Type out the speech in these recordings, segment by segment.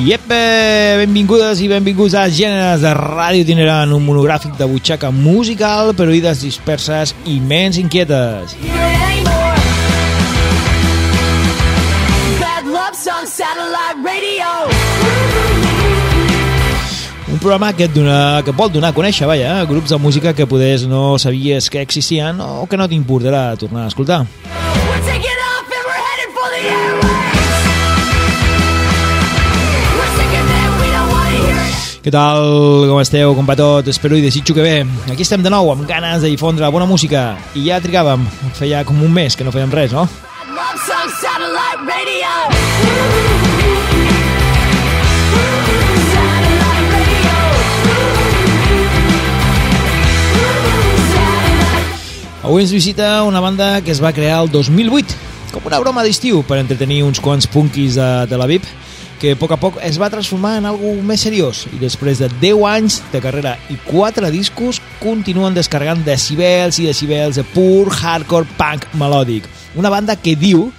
Iep, eh, benvingudes i benvinguts a Gèneres de Ràdio Itinerant, un monogràfic de butxaca musical per oïdes disperses i ments inquietes. Un programa que, et dona, que vol donar a conèixer, vaja, grups de música que poders no sabies que existien o que no t'importarà tornar a escoltar. We're taking off Què tal? Com esteu? Com va tot? Espero i desitjo que bé. Aquí estem de nou amb ganes de difondre bona música i ja trigàvem. Feia com un mes que no fèiem res, no? Avui ens visita una banda que es va crear el 2008 com una broma d'estiu per entretenir uns quants punkis de Tel Aviv que a poc a poc es va transformar en algo més seriós i després de 10 anys de carrera i 4 discos continuen descarregant decibels i decibels de pur hardcore punk melòdic. Una banda que diu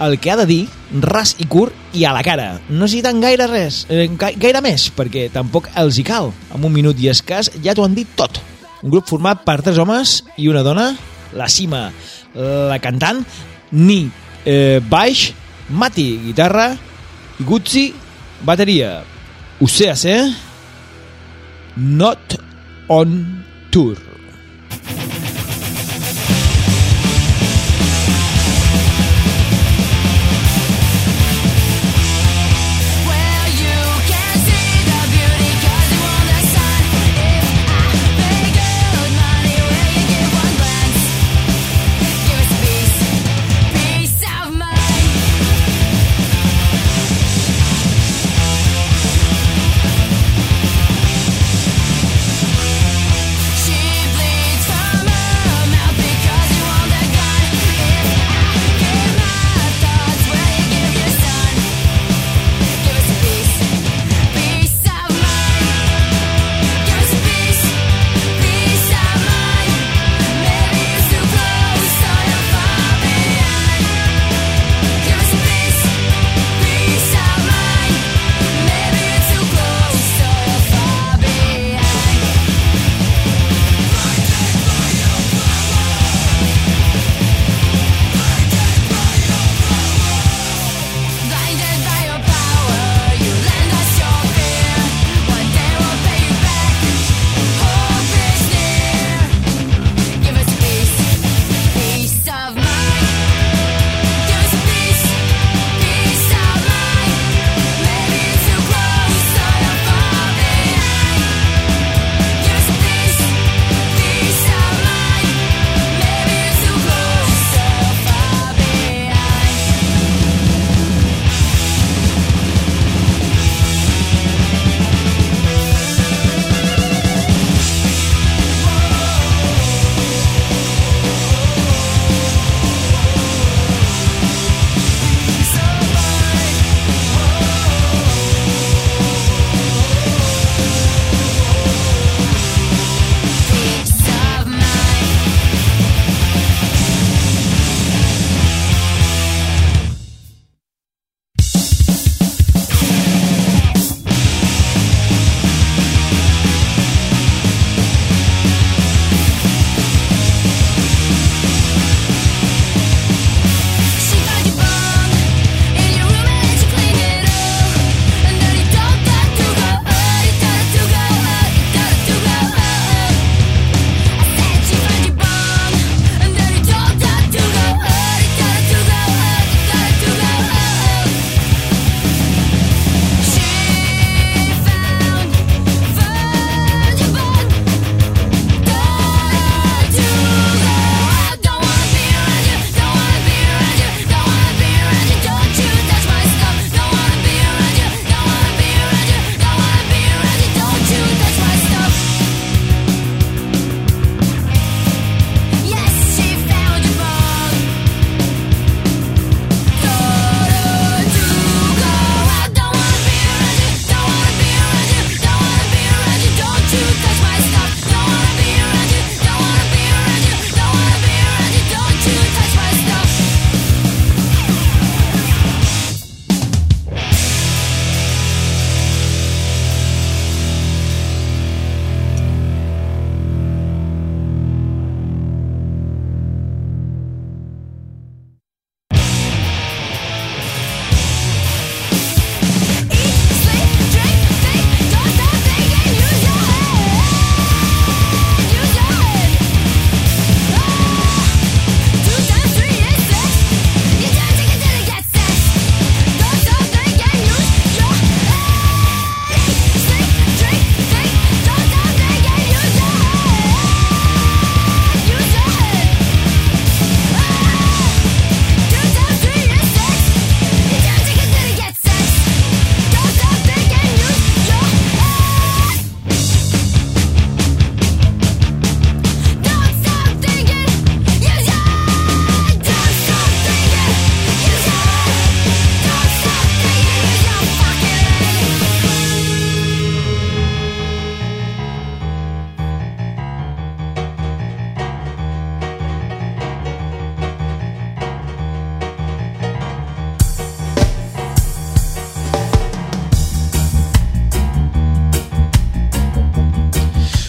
el que ha de dir, ras i curt i a la cara. No necessiten gaire res, eh, ga- gaire més, perquè tampoc els hi cal. En un minut i escàs ja t'ho han dit tot. Un grup format per tres homes i una dona, la Cima, la cantant, Ni, eh, baix, Mati, guitarra, i Guzzi, bateria. Oceas, eh? Not on tour.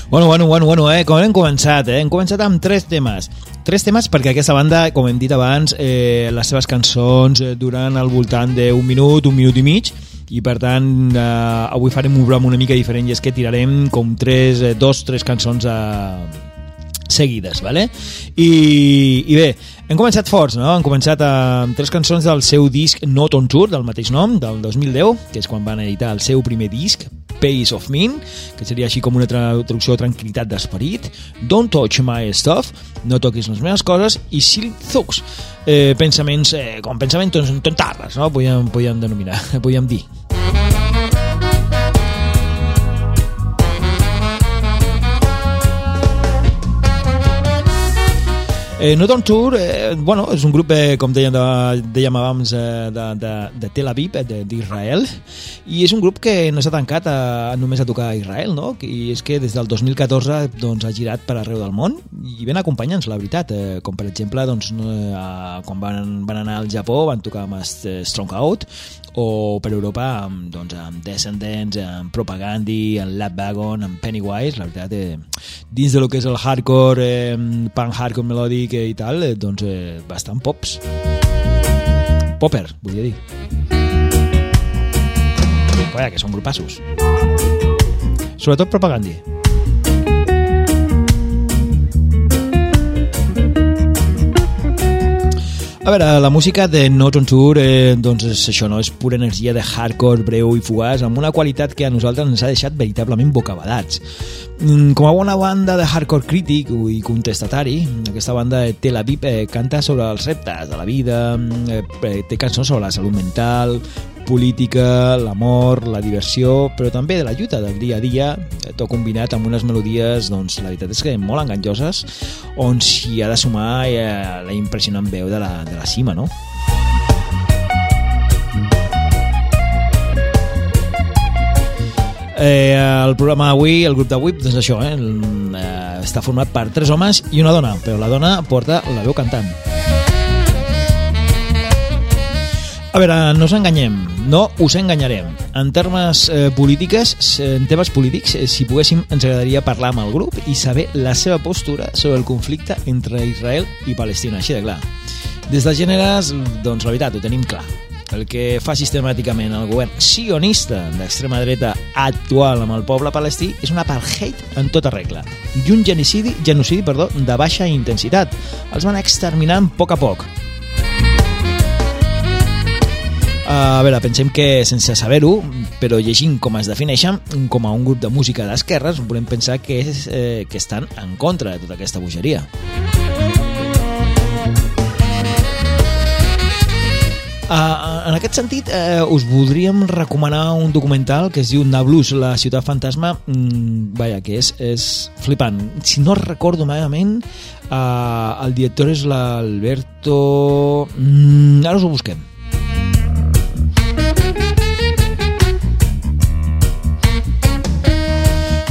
Bueno, bueno, bueno, bueno, eh? Com hem començat, eh? Hem començat amb tres temes. Tres temes perquè aquesta banda, com hem dit abans, eh, les seves cançons eh, duran al voltant d'un minut, un minut i mig, i per tant eh, avui farem un programa una mica diferent i és que tirarem com tres, eh, dos, tres cançons eh, seguides, vale? I, i bé, hem començat forts, no? Hem començat amb tres cançons del seu disc Not on Tour, del mateix nom, del 2010, que és quan van editar el seu primer disc, Pace of Mind, que seria així com una traducció de tranquil·litat d'esperit, Don't Touch My Stuff, No toquis les meves coses, i Silk Thugs, eh, pensaments, eh, com pensaments tontarres, no? Podríem, podríem denominar, podríem dir. Eh, Not Tour, eh, bueno, és un grup, eh, com dèiem, de, dèiem abans, eh, de, de, de Tel Aviv, eh, d'Israel, i és un grup que no s'ha tancat a, només a tocar a Israel, no? I és que des del 2014 doncs, ha girat per arreu del món i ben acompanyants, la veritat, eh, com per exemple doncs, eh, quan van, van anar al Japó van tocar amb Strong Out o per Europa amb, doncs, amb Descendants, amb Propagandi, amb Lab Wagon, amb Pennywise, la veritat, eh, dins de lo que és el hardcore, eh, punk hardcore melòdic eh, i tal, eh, doncs eh, bastant pops. Popper, volia dir. Vaja, que són grupassos. Sobretot Propagandi. A veure, la música de Not on Tour eh, doncs és això, no? és pura energia de hardcore breu i fugaç amb una qualitat que a nosaltres ens ha deixat veritablement bocabadats. Mm, Com a bona banda de hardcore crític i contestatari, aquesta banda de Tel Aviv eh, canta sobre els reptes de la vida, mm, eh, té cançons sobre la salut mental, política, l'amor, la diversió, però també de la lluita del dia a dia, tot combinat amb unes melodies, doncs la veritat és que molt enganjoses, on s'hi ha de sumar eh, la impressionant veu de la, de la cima, no? Eh, el programa d'avui, el grup d'avui, doncs això, eh, el, eh, està format per tres homes i una dona, però la dona porta la veu cantant. A veure, no us enganyem, no us enganyarem. En termes eh, polítiques, en temes polítics, eh, si poguéssim, ens agradaria parlar amb el grup i saber la seva postura sobre el conflicte entre Israel i Palestina, així de clar. Des de gèneres, doncs la veritat, ho tenim clar. El que fa sistemàticament el govern sionista d'extrema dreta actual amb el poble palestí és un apartheid en tota regla i un genocidi, genocidi perdó, de baixa intensitat. Els van exterminant a poc a poc, a veure, pensem que sense saber-ho, però llegint com es defineixen com a un grup de música d'esquerres, volem pensar que, és, eh, que estan en contra de tota aquesta bogeria. Uh, en aquest sentit, uh, us voldríem recomanar un documental que es diu Nablus, la ciutat fantasma, mm, vaja, que és, és flipant. Si no recordo malament, uh, el director és l'Alberto... Mm, ara us ho busquem.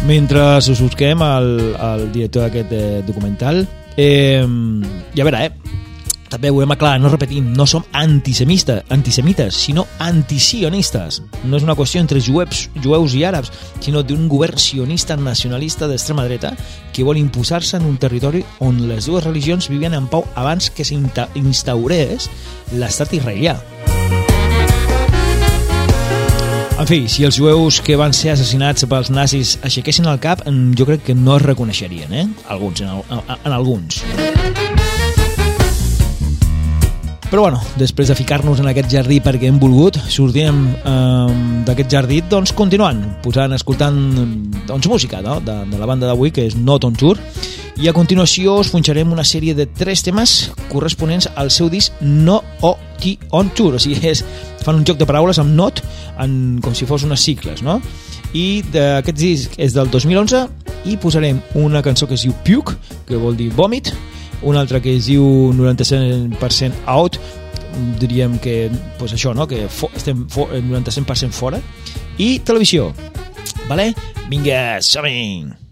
Mentre us busquem el, el director d'aquest eh, documental eh, i a veure, eh, també volem aclarar, no repetim, no som antisemista, antisemites, sinó antisionistes. No és una qüestió entre jueus, jueus i àrabs, sinó d'un govern sionista nacionalista d'extrema dreta que vol imposar-se en un territori on les dues religions vivien en pau abans que s'instaurés l'estat israelià. En fi, si els jueus que van ser assassinats pels nazis aixequessin el cap, mm, jo crec que no es reconeixerien, eh? Alguns, en, en, en alguns. Però bueno, després de ficar-nos en aquest jardí perquè hem volgut, sortirem eh, d'aquest jardí doncs continuant, posant, escoltant doncs, música no? de, de la banda d'avui, que és Not on Tour, i a continuació us punxarem una sèrie de tres temes corresponents al seu disc No O T On Tour, o sigui, és, fan un joc de paraules amb Not, en, com si fos unes cicles, no? I d'aquest disc és del 2011 i posarem una cançó que es diu Puke, que vol dir vòmit, una altra que es diu 97% out diríem que pues això, no? que fo estem fo 97% fora i televisió vale? vinga, som-hi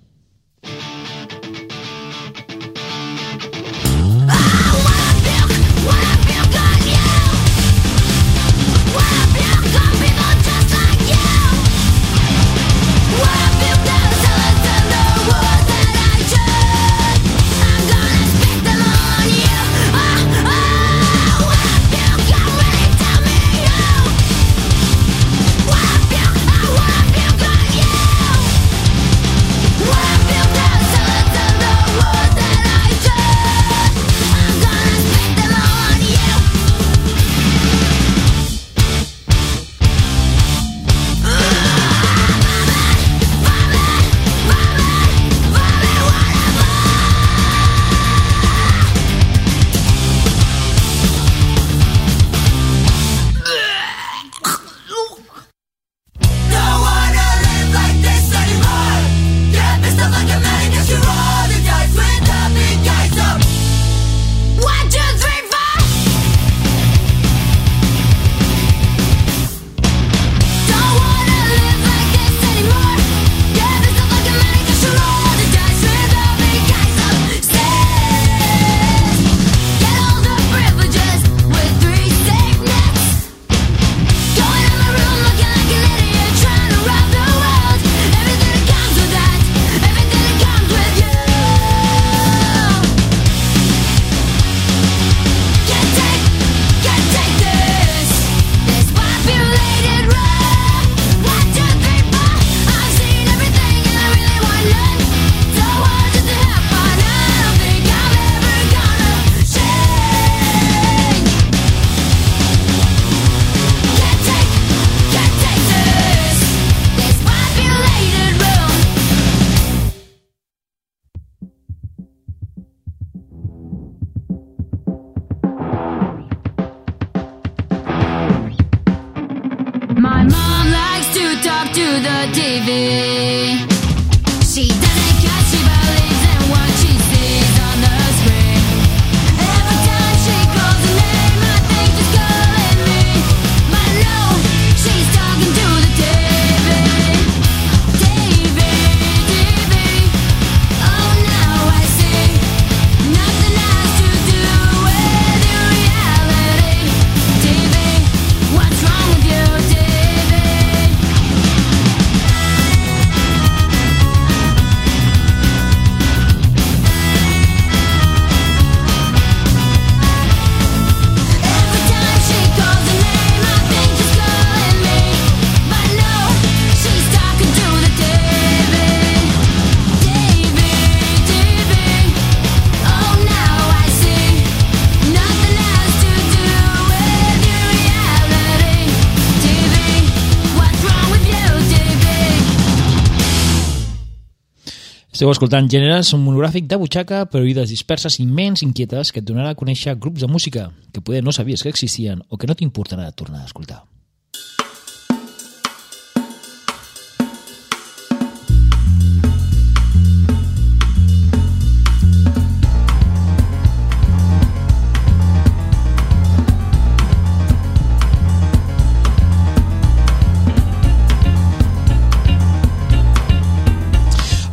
Esteu escoltant Gèneres, un monogràfic de butxaca per oïdes disperses i ments inquietes que et donarà a conèixer grups de música que poder no sabies que existien o que no t'importarà tornar a escoltar.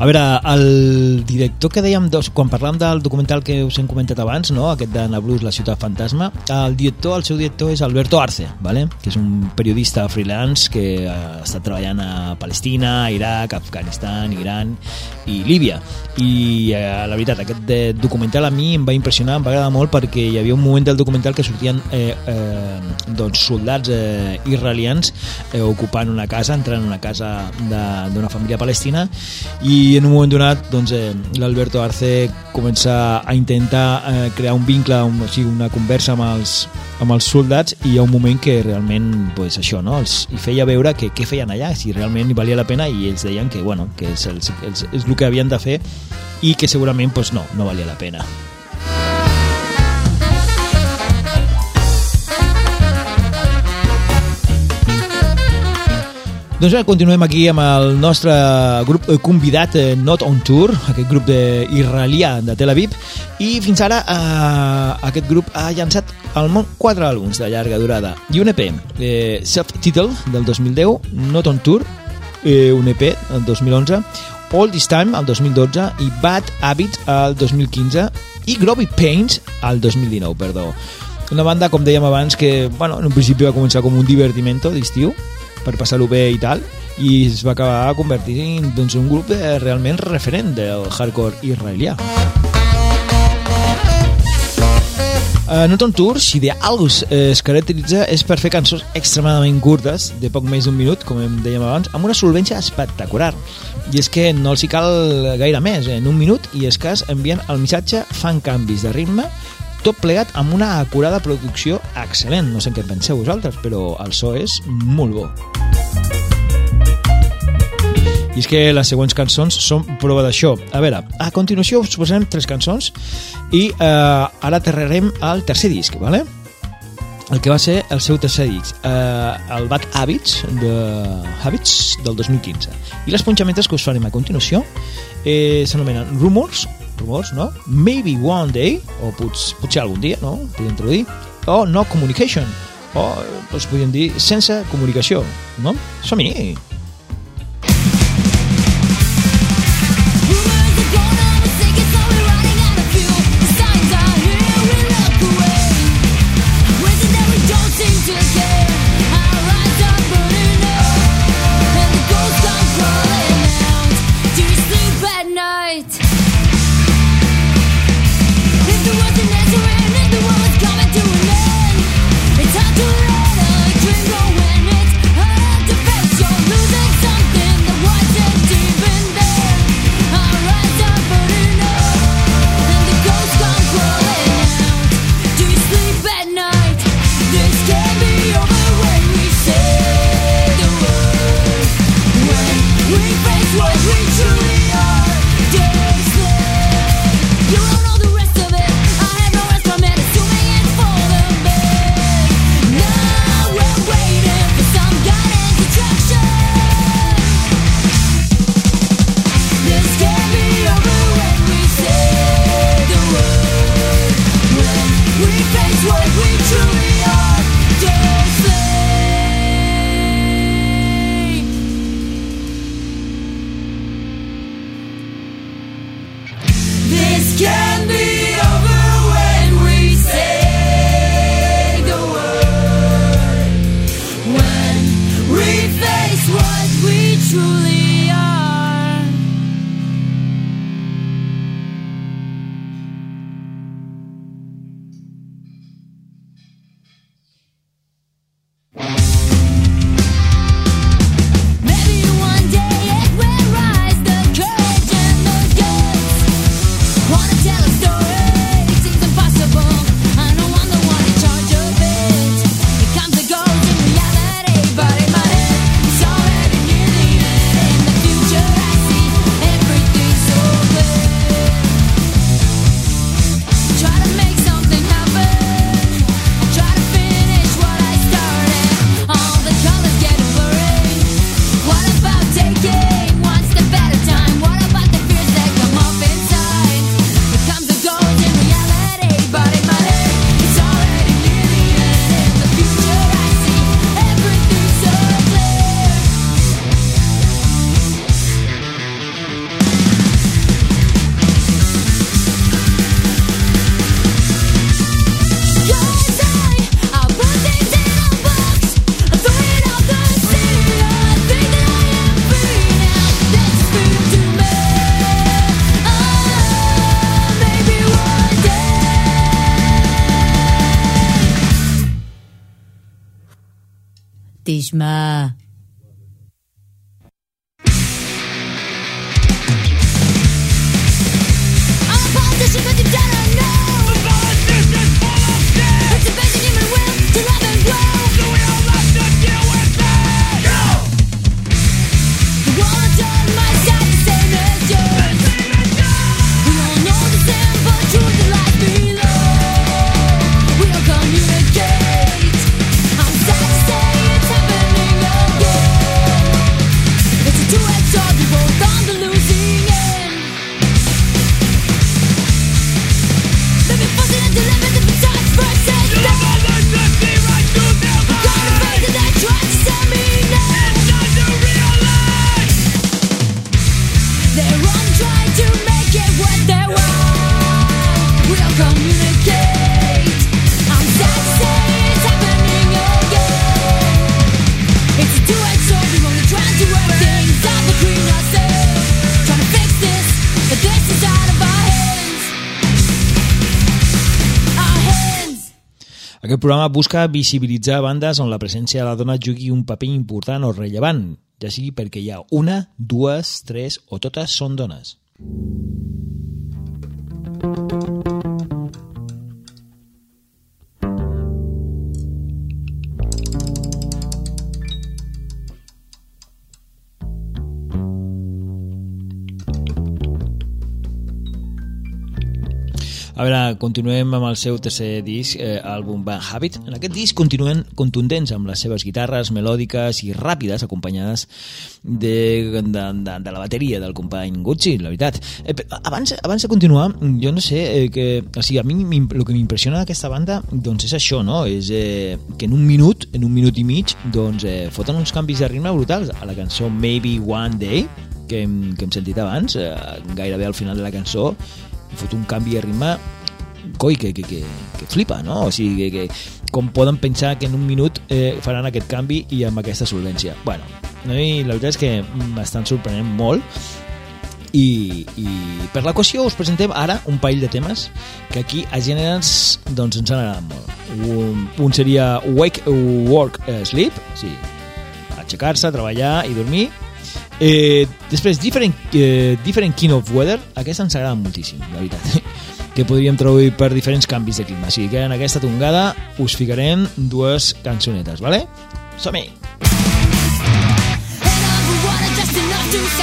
A veure, el director que dèiem, dos, quan parlàvem del documental que us hem comentat abans, no? aquest d'Anna Blues, La ciutat fantasma, el director, el seu director és Alberto Arce, ¿vale? que és un periodista freelance que ha estat treballant a Palestina, Iraq, Afganistan, Iran i Líbia. I eh, la veritat, aquest documental a mi em va impressionar, em va agradar molt perquè hi havia un moment del documental que sortien eh, eh, doncs soldats eh, israelians eh, ocupant una casa, entrant en una casa d'una família palestina i en un moment donat doncs, eh, l'Alberto Arce comença a intentar eh, crear un vincle, un, o sigui, una conversa amb els, amb els soldats i hi ha un moment que realment pues, això, no? els, hi feia veure que què feien allà, si realment hi valia la pena i ells deien que, bueno, que és, el, és, és el que havien de fer i que segurament pues, no, no valia la pena. Doncs bé, continuem aquí amb el nostre grup eh, convidat eh, Not On Tour, aquest grup de israelià de Tel Aviv, i fins ara eh, aquest grup ha llançat al món quatre àlbums de llarga durada i un EP, eh, Self-Title del 2010, Not On Tour, eh, un EP el 2011, All This Time el 2012 i Bad Habits el 2015 i Groovy Pains el 2019, perdó. Una banda, com dèiem abans, que bueno, en un principi va començar com un divertimento d'estiu, per passar-ho bé i tal, i es va acabar convertint doncs, un grup eh, realment referent del hardcore israelià. Uh, Not on Tour, si de algo eh, es caracteritza és per fer cançons extremadament curtes, de poc més d'un minut, com em dèiem abans, amb una solvència espectacular. I és que no els hi cal gaire més, eh? en un minut i escàs envien el missatge, fan canvis de ritme, tot plegat amb una acurada producció excel·lent. No sé què penseu vosaltres, però el so és molt bo. I és que les següents cançons són prova d'això. A veure, a continuació us posarem tres cançons i eh, ara aterrarem al tercer disc, ¿vale? el que va ser el seu tercer disc, eh, el Bad Habits, de Habits del 2015. I les punxamentes que us farem a continuació eh, s'anomenen Rumors, rumors, no? Maybe One Day, o pots, potser algun dia, no? Podríem traduir, o No Communication, o doncs podríem dir sense comunicació, no? Som-hi! Aquest programa busca visibilitzar bandes on la presència de la dona jugui un paper important o rellevant, ja sigui perquè hi ha una, dues, tres o totes són dones. A veure, continuem amb el seu tercer disc, eh, àlbum Habit. En aquest disc continuen contundents amb les seves guitarres melòdiques i ràpides, acompanyades de, de, de, de la bateria del company Gucci, la veritat. Eh, abans, abans de continuar, jo no sé, eh, que, o sigui, a mi el que m'impressiona d'aquesta banda doncs és això, no? És eh, que en un minut, en un minut i mig, doncs eh, foten uns canvis de ritme brutals. A la cançó Maybe One Day, que hem, que hem sentit abans, eh, gairebé al final de la cançó, fot un canvi de ritme coi, que, que, que, que flipa, no? O sigui, que, que com poden pensar que en un minut eh, faran aquest canvi i amb aquesta solvència. Bueno, no, i la veritat és que m'estan sorprenent molt i, i per l'equació us presentem ara un parell de temes que aquí a gèneres doncs ens han agradat molt. Un, un seria Wake, Work, eh, Sleep, sí, aixecar-se, treballar i dormir. Eh, després, different, eh, different Kind of Weather, aquesta ens agrada moltíssim, la veritat que podríem traduir per diferents canvis de clima. Sigui que en aquesta tongada us ficarem dues cançonetes, vale? Som-hi! And underwater just enough to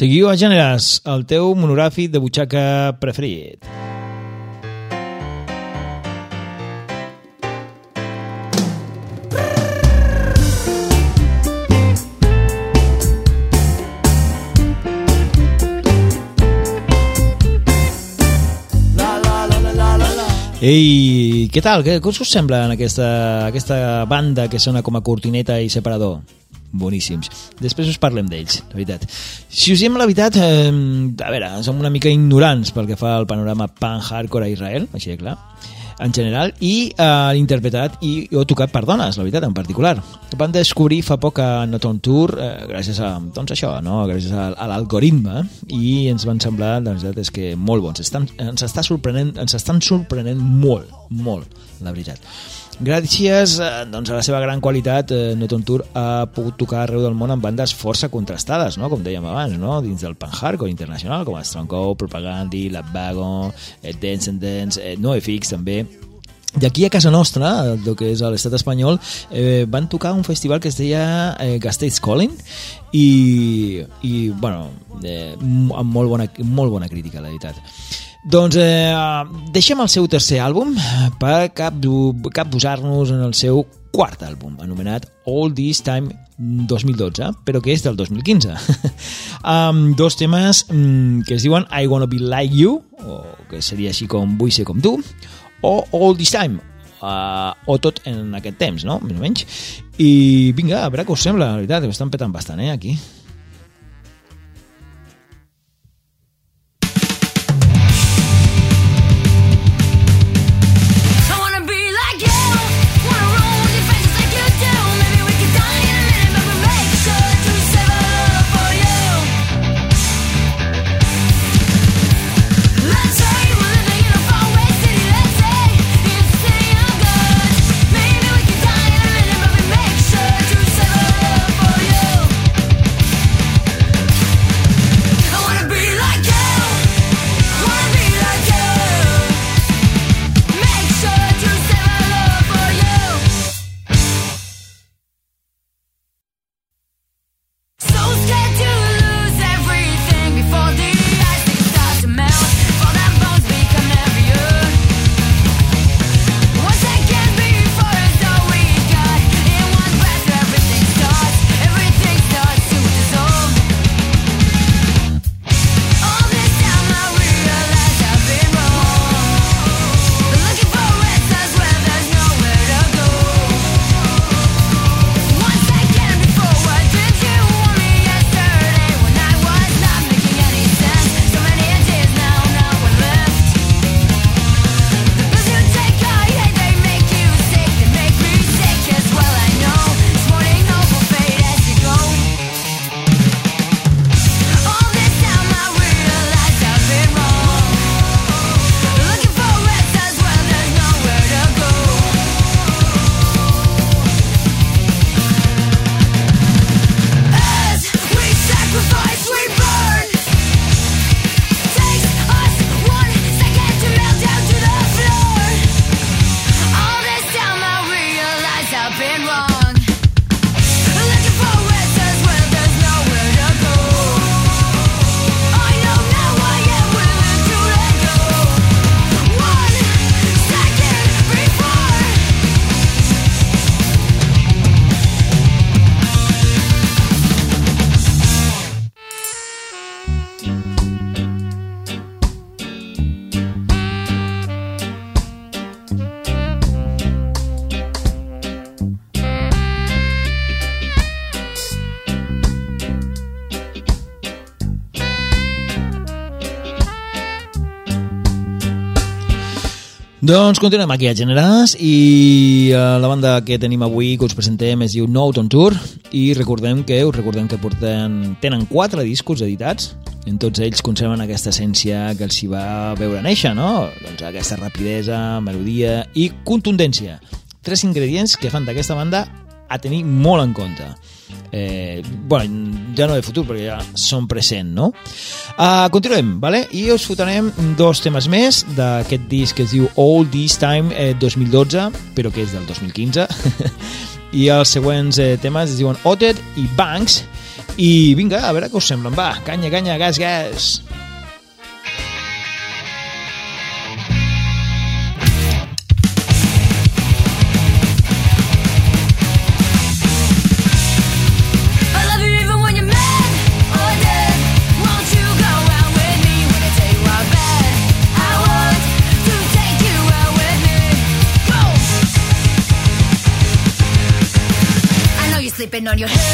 Seguiu a Gèneres, el teu monogràfic de butxaca preferit. Ei, què tal? Què, us sembla en aquesta, aquesta banda que sona com a cortineta i separador? Boníssims. Després us parlem d'ells, la veritat. Si us diem la veritat, eh, a veure, som una mica ignorants pel que fa al panorama pan-hardcore a Israel, així de clar, en general, i eh, interpretat i o tocat per dones, la veritat, en particular. Vam descobrir fa poc a Not On Tour, eh, gràcies a, doncs això, no? gràcies a, a l'algoritme, i ens van semblar, la veritat és que molt bons. Estan, ens, està sorprenent, ens estan sorprenent molt, molt, la veritat. Gràcies eh, doncs, a la seva gran qualitat, eh, Not On Tour ha pogut tocar arreu del món amb bandes força contrastades, no? com dèiem abans, no? dins del pan hardcore internacional, com Stronghold, Propagandi, Lab Wagon, eh, Dance and Dance, eh, NoFX també, i aquí a casa nostra, el que és a l'estat espanyol, eh, van tocar un festival que es deia eh, Gastates Calling i, i bueno, eh, amb molt bona, molt bona crítica, la veritat. Doncs eh, deixem el seu tercer àlbum per cap, capbusar-nos en el seu quart àlbum, anomenat All This Time 2012, però que és del 2015. amb dos temes mm, que es diuen I Wanna Be Like You, o que seria així com Vull ser com tu, o All This Time, uh, o tot en aquest temps, no? Més o menys. I vinga, a veure què us sembla, la veritat, estan petant bastant, eh, aquí. Doncs continuem aquí a Generals i la banda que tenim avui que us presentem es diu Note on Tour i recordem que us recordem que porten, tenen quatre discos editats en tots ells conserven aquesta essència que els hi va veure néixer, no? Doncs aquesta rapidesa, melodia i contundència. Tres ingredients que fan d'aquesta banda a tenir molt en compte. Eh, bueno, ja no de futur, perquè ja són present, no? Uh, continuem, vale? I us fotrem dos temes més d'aquest disc que es diu All This Time eh, 2012, però que és del 2015. I els següents eh, temes es diuen Oted i Banks, I vinga, a veure què us semblen. Va, canya, canya, gas, gas. On your head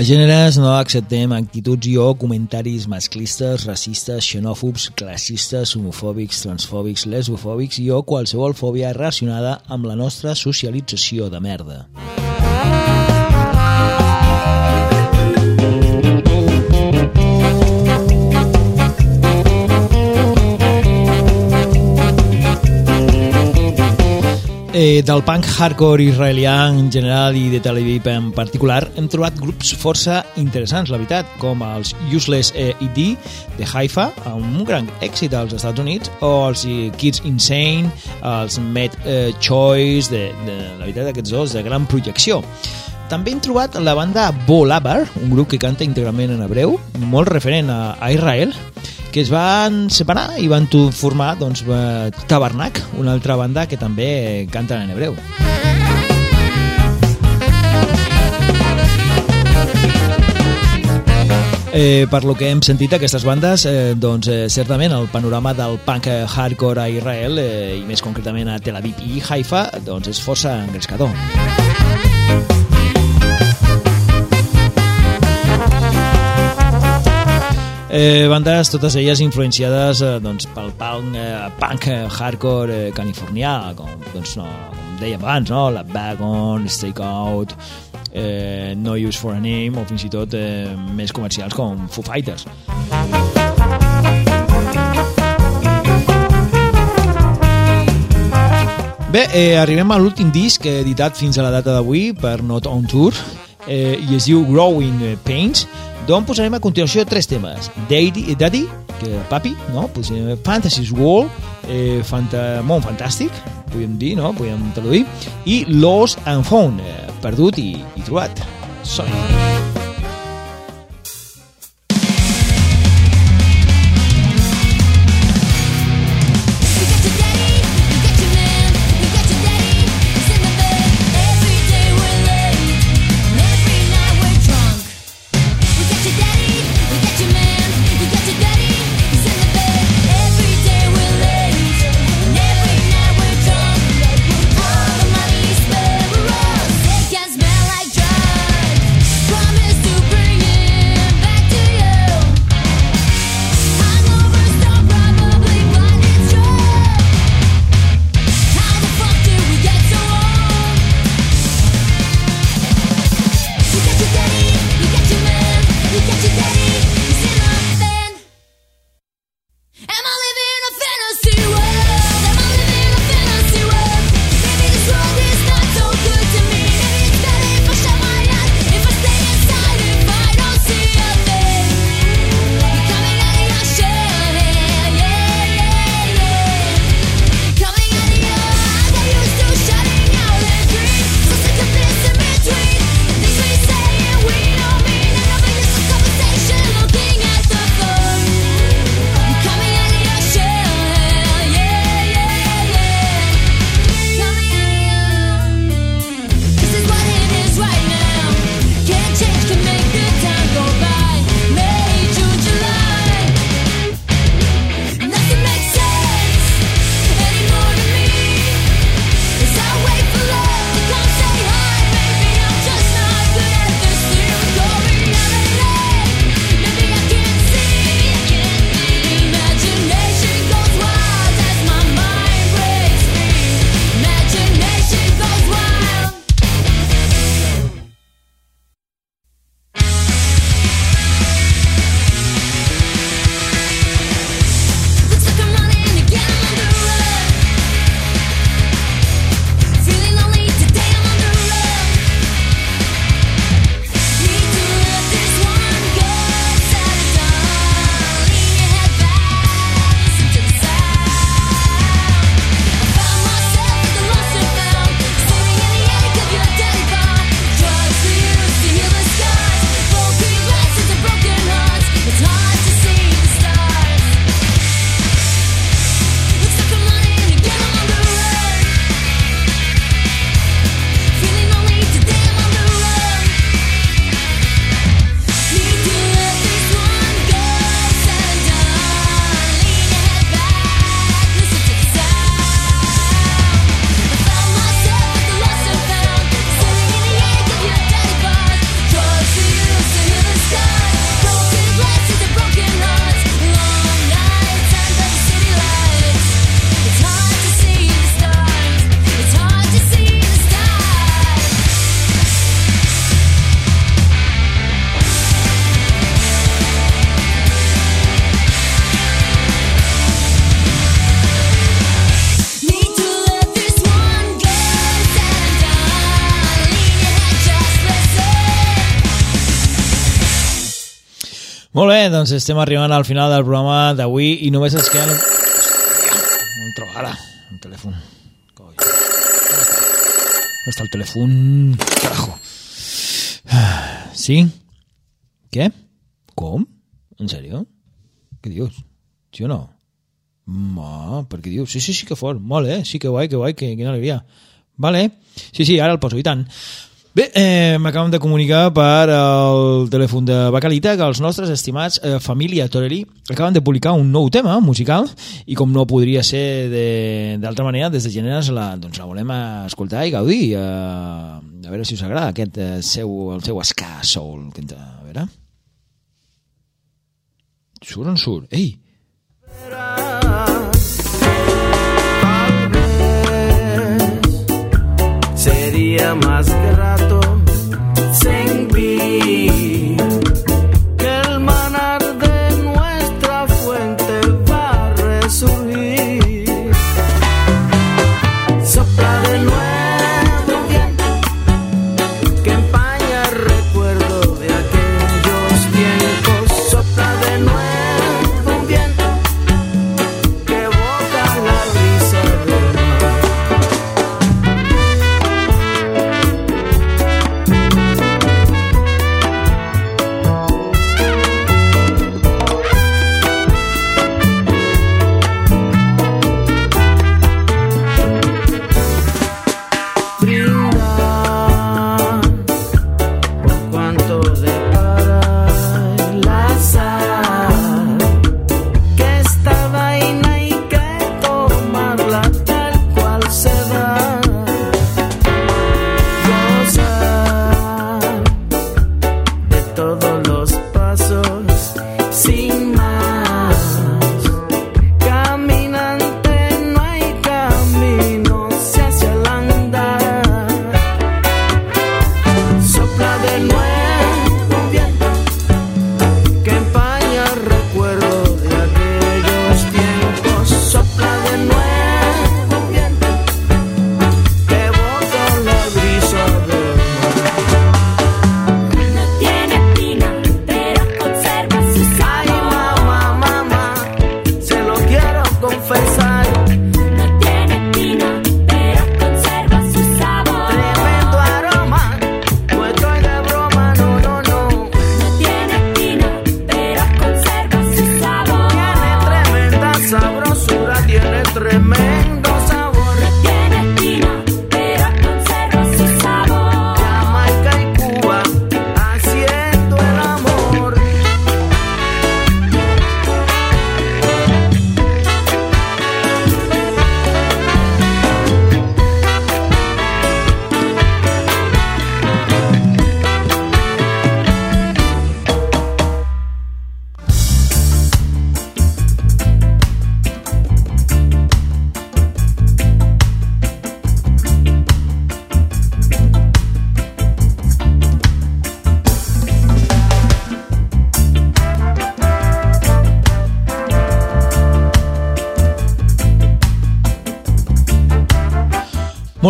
A gèneres no acceptem actituds i o comentaris masclistes, racistes, xenòfobs, classistes, homofòbics, transfòbics, lesbofòbics i o qualsevol fòbia relacionada amb la nostra socialització de merda. Eh, del punk hardcore israelià en general i de Tel Aviv en particular hem trobat grups força interessants, la veritat, com els Useless eh, ED de Haifa, amb un gran èxit als Estats Units, o els Kids Insane, els Med eh, Choice, de, de, la veritat, aquests dos, de gran projecció. També hem trobat la banda Bolabar, un grup que canta íntegrament en hebreu, molt referent a, a Israel, que es van separar i van formar doncs, eh, Tabernac, una altra banda que també canta en hebreu. Eh, per lo que hem sentit aquestes bandes, eh, doncs eh, certament el panorama del punk eh, hardcore a Israel eh, i més concretament a Tel Aviv i Haifa doncs és força engrescador. Eh, bandes, totes elles influenciades eh, doncs, pel punk, eh, punk eh, hardcore eh, californià, com, doncs, no, com dèiem abans, no? la Wagon, Stake Out, eh, No Use for a Name, o fins i tot eh, més comercials com Foo Fighters. Bé, eh, arribem a l'últim disc eh, editat fins a la data d'avui per Not On Tour eh, i es diu Growing Pains d'on posarem a continuació tres temes Daddy, eh, Daddy que papi, no? Posarem eh, Fantasy's World eh, Fanta, Mont Fantàstic podríem dir, no? Podríem traduir i Lost and Found eh, perdut i, i trobat Sonic doncs estem arribant al final del programa d'avui i només ens queden... No em trobo ara, un telèfon. Coi. On està el telèfon? Carajo. Sí? Què? Com? En sèrio? Què dius? Sí o no? Ma, perquè dius? Sí, sí, sí que fort. Molt, eh? Sí que guai, que guai, que, quina alegria. Vale. Sí, sí, ara el poso, i tant. Bé, eh, m'acaben de comunicar per al telèfon de Bacalita que els nostres estimats eh, família Torelli acaben de publicar un nou tema musical i com no podria ser d'altra manera, des de Gèneres la, doncs la volem escoltar i gaudir. Eh, a veure si us agrada aquest eh, seu, el seu ska soul. A veure... Surt o no surt? Ei! día más grato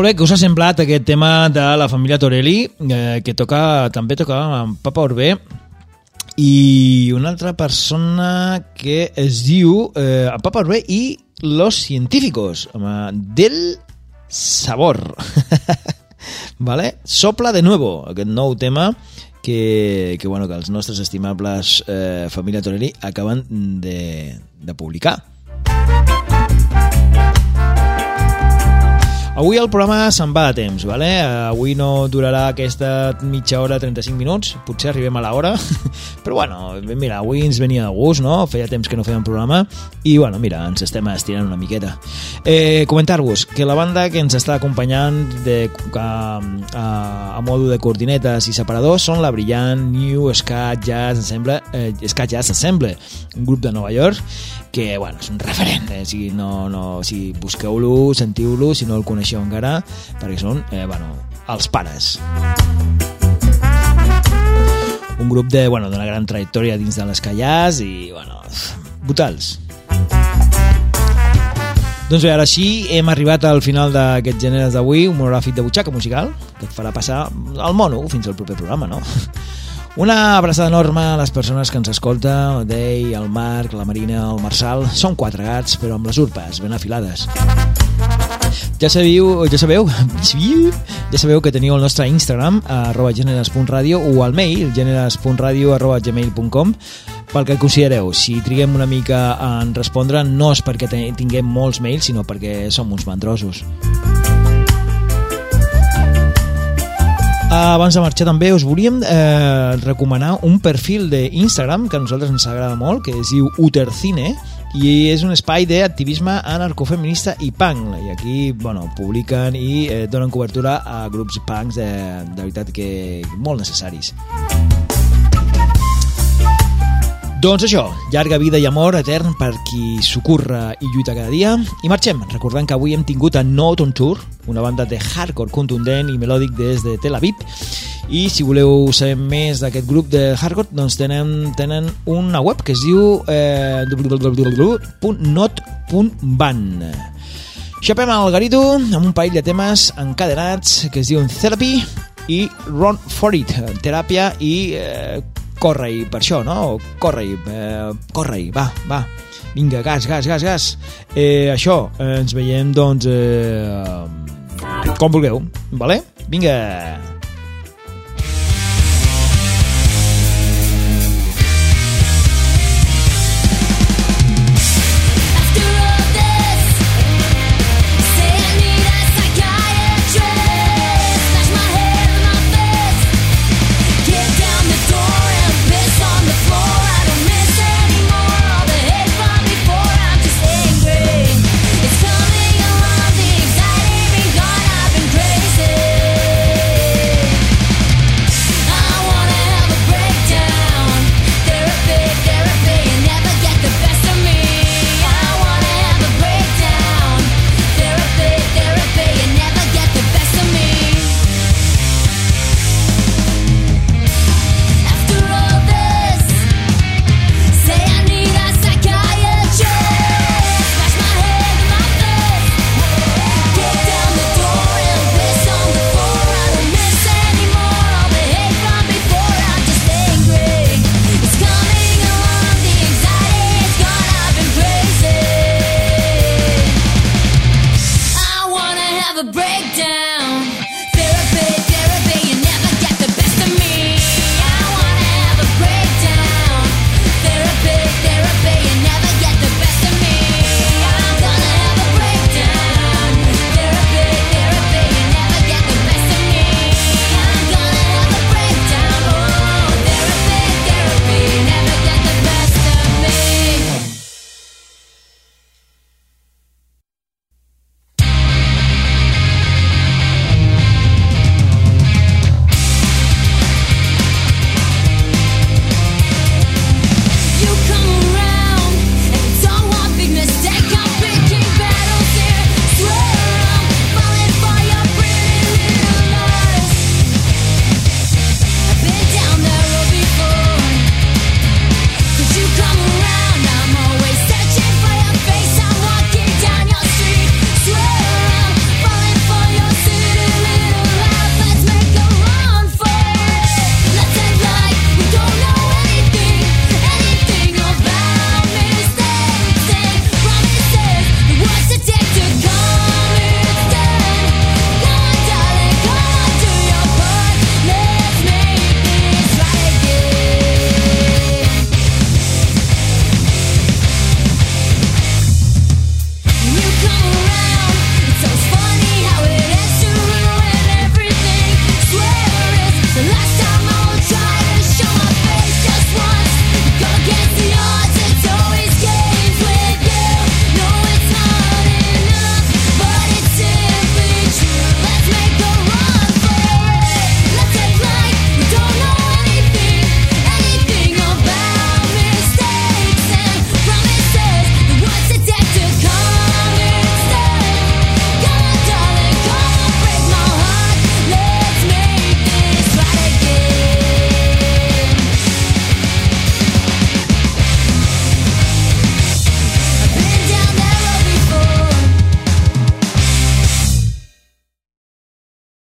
Molt bé, què us ha semblat aquest tema de la família Torelli, eh, que toca, també toca amb Papa Orbé, i una altra persona que es diu eh, Papa Orbé i Los Científicos, del sabor. vale? Sopla de nuevo, aquest nou tema que, que, bueno, que els nostres estimables eh, família Torelli acaben de, de publicar. Avui el programa se'n va de temps, vale? avui no durarà aquesta mitja hora, 35 minuts, potser arribem a l'hora, però bueno, mira, avui ens venia de gust, no? Feia temps que no fèiem programa i bueno, mira, ens estem estirant una miqueta. Eh, Comentar-vos que la banda que ens està acompanyant de, a, a, a modo de coordinetes i separadors són la brillant New Ska Jazz Ensemble, eh, Ska Jazz Ensemble, un grup de Nova York que bueno, és un referent eh? sigui, no, no, sigui, busqueu-lo, sentiu-lo si no el coneixeu encara perquè són eh, bueno, els pares un grup de, bueno, d'una gran trajectòria dins de les callars i bueno, brutals doncs bé, ara sí, hem arribat al final d'aquest gèneres d'avui, un monogràfic de butxaca musical, que et farà passar al mono fins al proper programa, no? Una abraçada enorme a les persones que ens escolta, el Dei, el Marc, la Marina, el Marçal. Són quatre gats, però amb les urpes ben afilades. Ja sabeu, ja sabeu, ja sabeu que teniu el nostre Instagram, arroba generes.radio, o el mail, generes.radio, arroba gmail.com, pel que considereu. Si triguem una mica en respondre, no és perquè tinguem molts mails, sinó perquè som uns mandrosos. Abans de marxar també us volíem eh, recomanar un perfil d'Instagram que a nosaltres ens agrada molt, que es diu Utercine, i és un espai d'activisme anarcofeminista i punk. I aquí bueno, publiquen i eh, donen cobertura a grups punks de, de veritat que molt necessaris doncs això, llarga vida i amor etern per qui s'ocorre i lluita cada dia. I marxem, recordant que avui hem tingut a Note on Tour, una banda de hardcore contundent i melòdic des de Tel Aviv. I si voleu saber més d'aquest grup de hardcore, doncs tenen, tenen una web que es diu eh, www.not.ban. Xapem el garito amb un parell de temes encadenats que es diuen Therapy i Run For It, teràpia i eh, corre-hi per això, no? Corre-hi, eh, corre-hi, va, va. Vinga, gas, gas, gas, gas. Eh, això, eh, ens veiem, doncs, eh, com vulgueu, vale? Vinga.